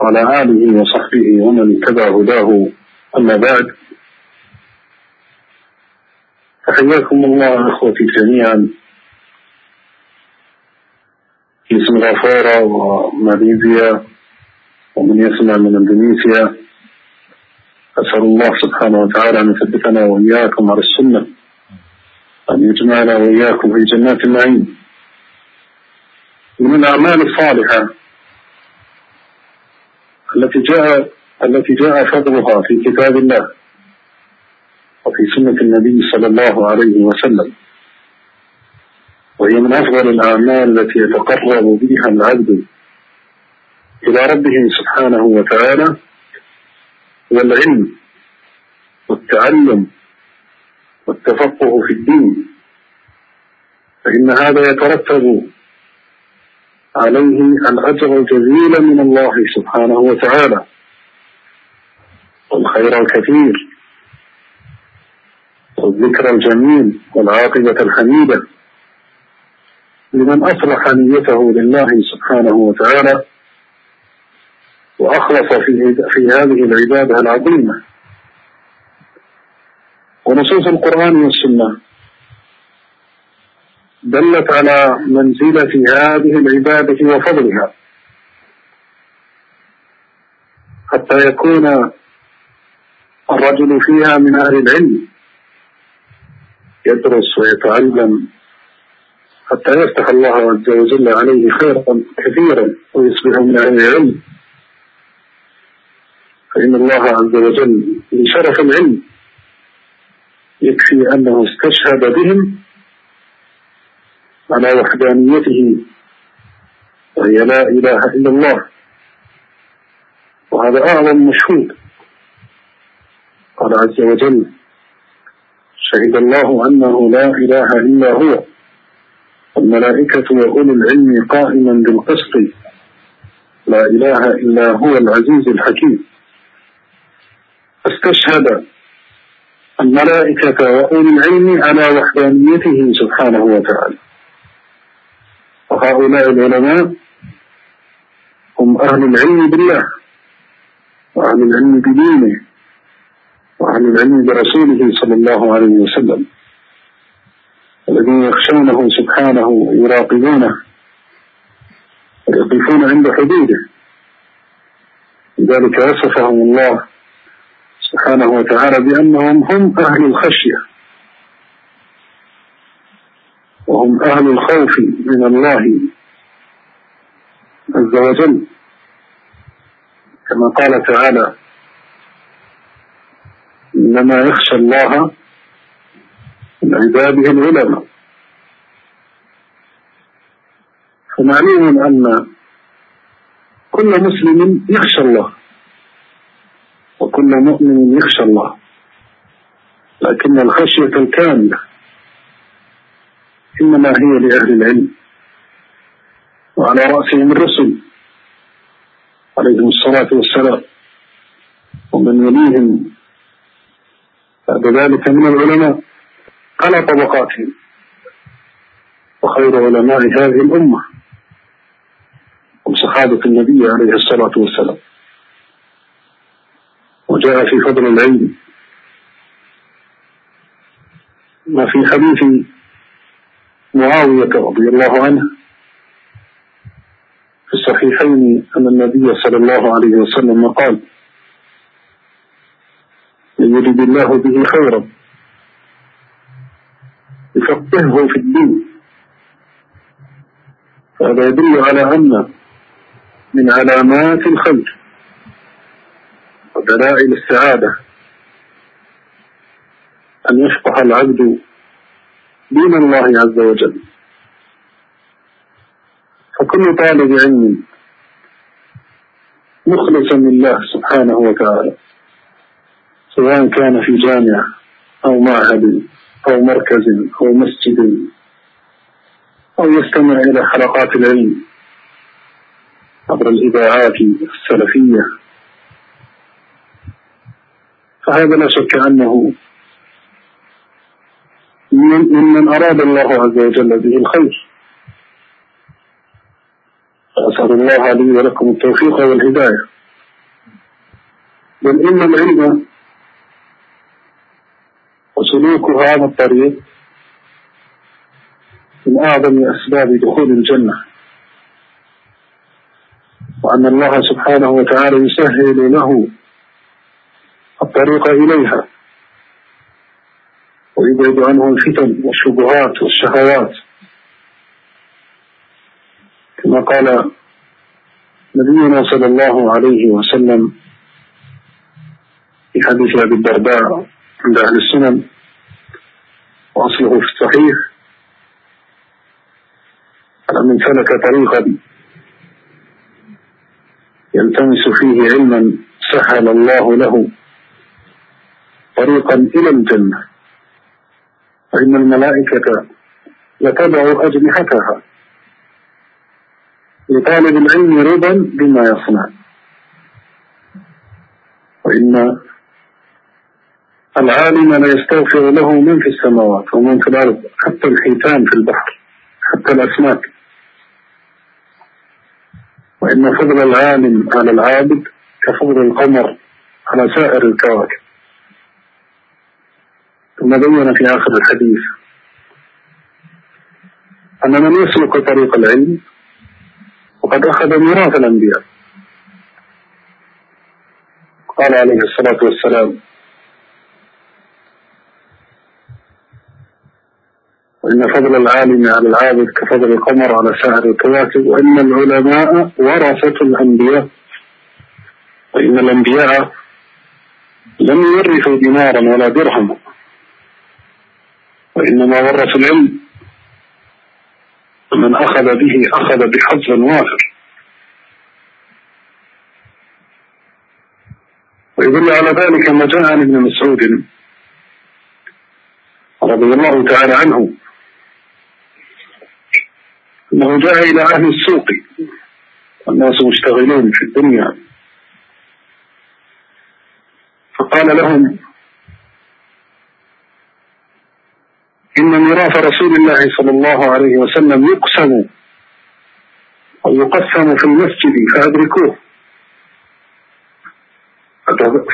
وعلى آله وصحبه ومن اتبع هداه. أما بعد فحياكم الله أخوتي جميعا. في سنغافورة وماليزيا ومن يسمع من إندونيسيا. أسأل الله سبحانه وتعالى أن يثبتنا وإياكم على السنة. أن يجمعنا وإياكم في جنات النعيم. من الأعمال الصالحة التي جاء التي جاء فضلها في كتاب الله وفي سنة النبي صلى الله عليه وسلم. وهي من أفضل الأعمال التي يتقرب بها العبد إلى ربه سبحانه وتعالى والعلم والتعلم والتفقه في الدين. فإن هذا يترتب عليه الأجر الجزيل من الله سبحانه وتعالى. والخير الكثير. والذكر الجميل. والعاقبة الحميدة. لمن أصلح نيته لله سبحانه وتعالى. وأخلص في, في هذه العبادة العظيمة. ونصوص القرآن والسنة. دلت على منزلة هذه العبادة وفضلها. حتى يكون الرجل فيها من أهل العلم. يدرس ويتعلم. حتى يفتح الله عز وجل عليه خيرا كثيرا ويصبح من أهل العلم. فإن الله عز وجل لشرف العلم يكفي أنه استشهد بهم على وحدانيته وهي لا إله إلا الله. وهذا أعظم مشهود. قال عز وجل شهد الله أنه لا إله إلا هو. والملائكة وأولو العلم قائما بالقسط لا إله إلا هو العزيز الحكيم. استشهد الملائكة وأولي العلم على وحدانيته سبحانه وتعالى. وهؤلاء العلماء هم أهل العلم بالله وأهل العلم بدينه وأهل العلم برسوله صلى الله عليه وسلم. الذين يخشونه سبحانه ويراقبونه ويقفون عند حدوده. لذلك وصفهم الله سبحانه وتعالى بأنهم هم أهل الخشية. أهل الخوف من الله عز وجل. كما قال تعالى إنما يخشى الله من عباده العلماء. فمعلوم أن كل مسلم يخشى الله وكل مؤمن يخشى الله لكن الخشية الكاملة إنما هي لأهل العلم وعلى رأسهم الرسل عليهم الصلاة والسلام. ومن يليهم بعد ذلك من العلماء على طبقاتهم وخير علماء هذه الأمة هم صحابة النبي عليه الصلاة والسلام. وجاء في فضل العلم ما في حديث معاوية رضي الله عنه في الصحيحين أن النبي صلى الله عليه وسلم قال من يريد الله به خيرا يفقهه في الدين فهذا يدل على أن من علامات الخير ودلائل السعادة أن يفقه العبد دين الله عز وجل. فكل طالب علم مخلصا لله سبحانه وتعالى سواء كان في جامعة أو معهد أو مركز أو مسجد أو يستمع إلى حلقات العلم عبر الإذاعات السلفية. فهذا لا شك أنه ممن أراد الله عز وجل به الخير. فأسأل الله لي ولكم التوفيق والهداية. بل إن العلم وسلوك هذا الطريق من أعظم أسباب دخول الجنة. وأن الله سبحانه وتعالى يسهل له الطريق إليها. ويبعد عنه الفتن والشبهات والشهوات. كما قال نبينا صلى الله عليه وسلم في حديث أبي الدرداء عند أهل السنن وأصله في الصحيح على من سلك طريقا يلتمس فيه علما سهل الله له طريقا إلى الجنة. فإن الملائكة لتضع أجنحتها لطالب العلم رضا بما يصنع. وإن العالم لا يستغفر له من في السماوات ومن في الأرض حتى الحيتان في البحر حتى الأسماك. وإن فضل العالم على العابد كفضل القمر على سائر الكواكب. ثم بين في آخر الحديث؟ أن من يسلك طريق العلم وقد أخذ ميراث الأنبياء. قال عليه الصلاة والسلام وإن فضل العالم على العابد كفضل القمر على سائر الكواكب وإن العلماء ورثة الأنبياء وإن الأنبياء لم يورثوا دينارا ولا درهما. وإنما ورثوا العلم ومن أخذ به أخذ بحظ وافر ويدل على ذلك ما جاء عن ابن مسعود رضي الله تعالى عنه. أنه جاء إلى أهل السوق. والناس مشتغلون في الدنيا. فقال لهم إن ميراث رسول الله صلى الله عليه وسلم يقسم أو يقسم في المسجد فأدركوه.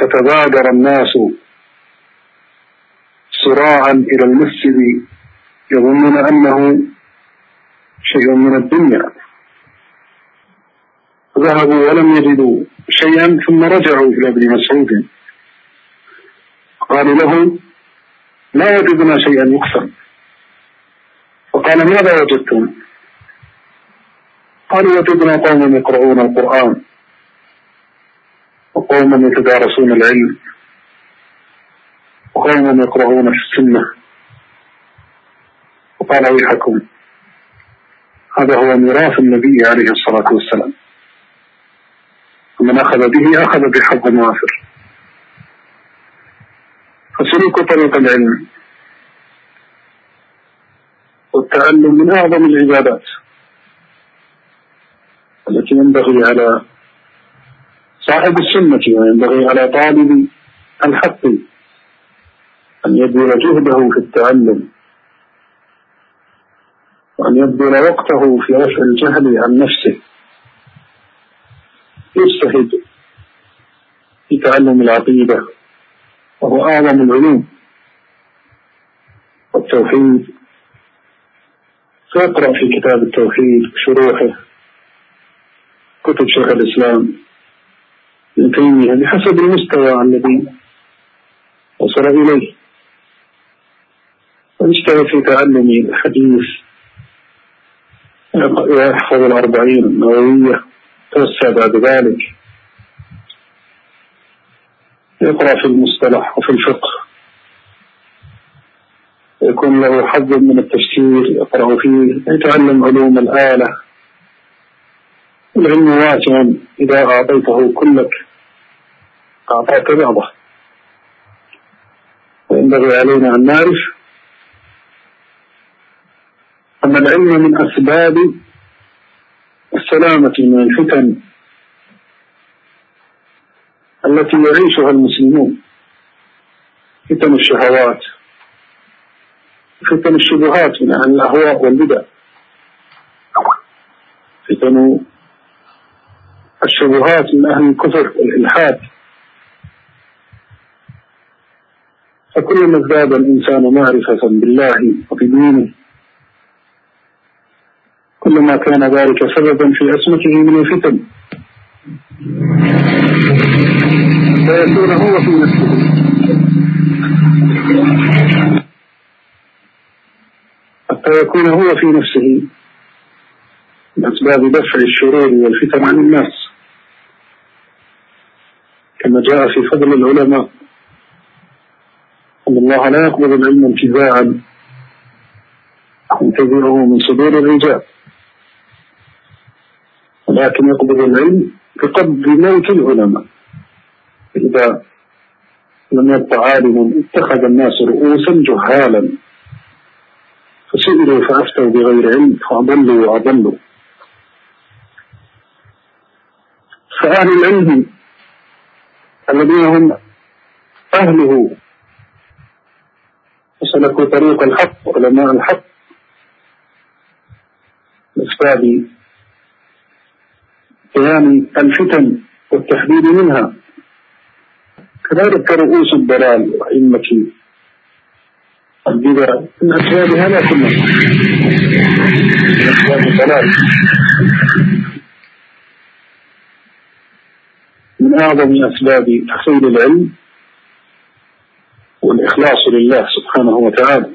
فتبادر الناس صراعا إلى المسجد يظنون أنه شيء من الدنيا. ذهبوا ولم يجدوا شيئا ثم رجعوا إلى ابن مسعود. قالوا له لا وجدنا شيئا يقسم. فقال ماذا وجدتم؟ قالوا وجدنا قوما يقرؤون القرآن وقوما يتدارسون العلم وقوما يقرؤون في السنة. وقال ويحكم هذا هو ميراث النبي عليه الصلاة والسلام. ومن أخذ به أخذ بحظ وافر فسلوك طريق العلم. والتعلم من أعظم العبادات. التي ينبغي على صاحب السنة وينبغي على طالب الحق أن يبذل جهده في التعلم وأن يبذل وقته في رفع الجهل عن نفسه. يجتهد في تعلم العقيدة وهو أعظم العلوم. والتوحيد فيقرأ في كتاب التوحيد شروحه كتب شيخ الإسلام ابن تيمية بحسب المستوى الذي وصل إليه. ويجتهد في تعلم الحديث ويحفظ الأربعين النووية توسع بعد ذلك. يقرأ في المصطلح وفي الفقه. يكون له حظ من التفسير يقرأ فيه يتعلم علوم الآلة. العلم واسع إذا أعطيته كلك أعطاك بعضه وينبغي علينا أن نعرف أن العلم من أسباب السلامة من الفتن التي يعيشها المسلمون فتن الشهوات. فتن الشبهات من أهل الأهواء والبدع فتن الشبهات من أهل الكفر والإلحاد. فكلما ازداد الإنسان معرفة بالله وبدينه كلما كان ذلك سببا في عصمته من الفتن. فيكون هو في نفسه. حتى يكون هو في نفسه أسباب دفع الشرور والفتن عن الناس. كما جاء في فضل العلماء أن الله لا يقبض العلم انتزاعا ينتزعه من صدور الرجال. ولكن يقبض العلم بقبض موت العلماء. إذا لم يبق عالم اتخذ الناس رؤوسا جهالا. فسئلوا فأفتوا بغير علم فأضلوا وأضلوا. فأهل العلم الذين هم أهله وسلكوا طريق الحق علماء الحق. لأسباب بيان الفتن والتحذير منها. كذلك رؤوس الضلال وأئمة البدع من أسبابها لا كلها من أسباب الضلال من أعظم أسباب تحصيل العلم والإخلاص لله سبحانه وتعالى.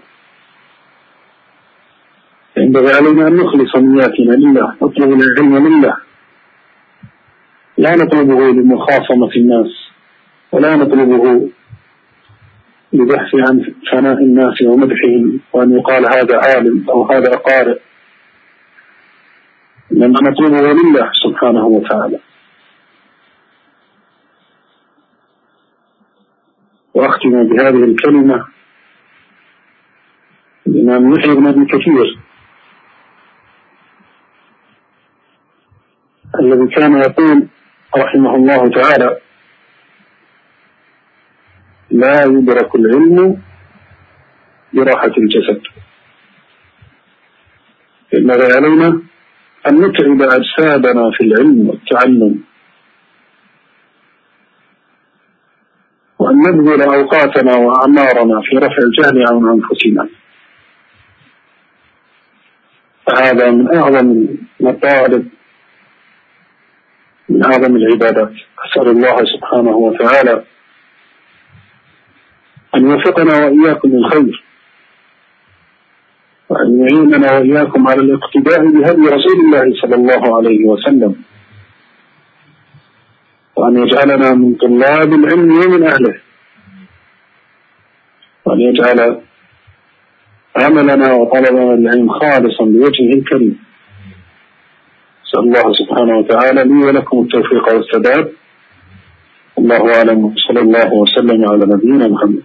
ينبغي علينا أن نخلص نياتنا لله نطلب العلم لله. لا نطلبه لمخاصمة الناس ولا نطلبه لبحث عن ثناء الناس ومدحهم وأن يقال هذا عالم أو هذا قارئ. إنما نطلبه لله سبحانه وتعالى. وأختم بهذه الكلمة الإمام يحيى بن أبي كثير. الذي كان يقول رحمه الله تعالى لا يدرك العلم براحة الجسد. ينبغي علينا أن نتعب أجسادنا في العلم والتعلم. وأن نبذل أوقاتنا وأعمارنا في رفع الجهل عن أنفسنا. فهذا من أعظم مطالب من أعظم العبادات. أسأل الله سبحانه وتعالى أن يوفقنا وإياكم للخير. وأن يعيننا وإياكم على الاقتداء بهدي رسول الله صلى الله عليه وسلم. وأن يجعلنا من طلاب العلم ومن أهله. وأن يجعل عملنا وطلبنا العلم خالصا لوجهه الكريم. أسأل الله سبحانه وتعالى لي ولكم التوفيق والسداد. الله أعلم. صلى الله وسلم على نبينا محمد.